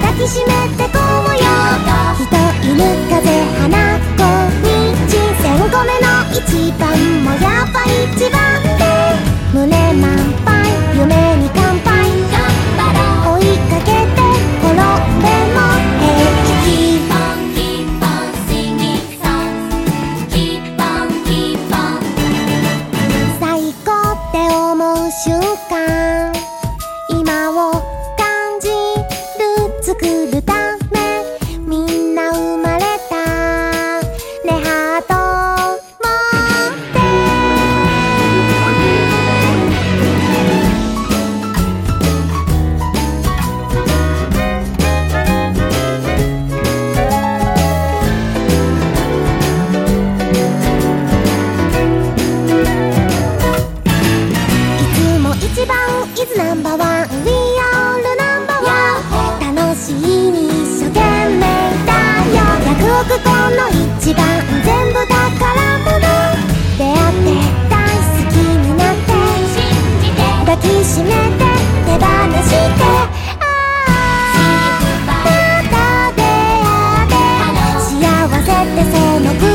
抱きしめてこうよ人犬風花子道千個目の一番もやっぱ僕この一番全部宝の出会って大好きになって信じて抱きしめて手放してああまた出会って幸せってその国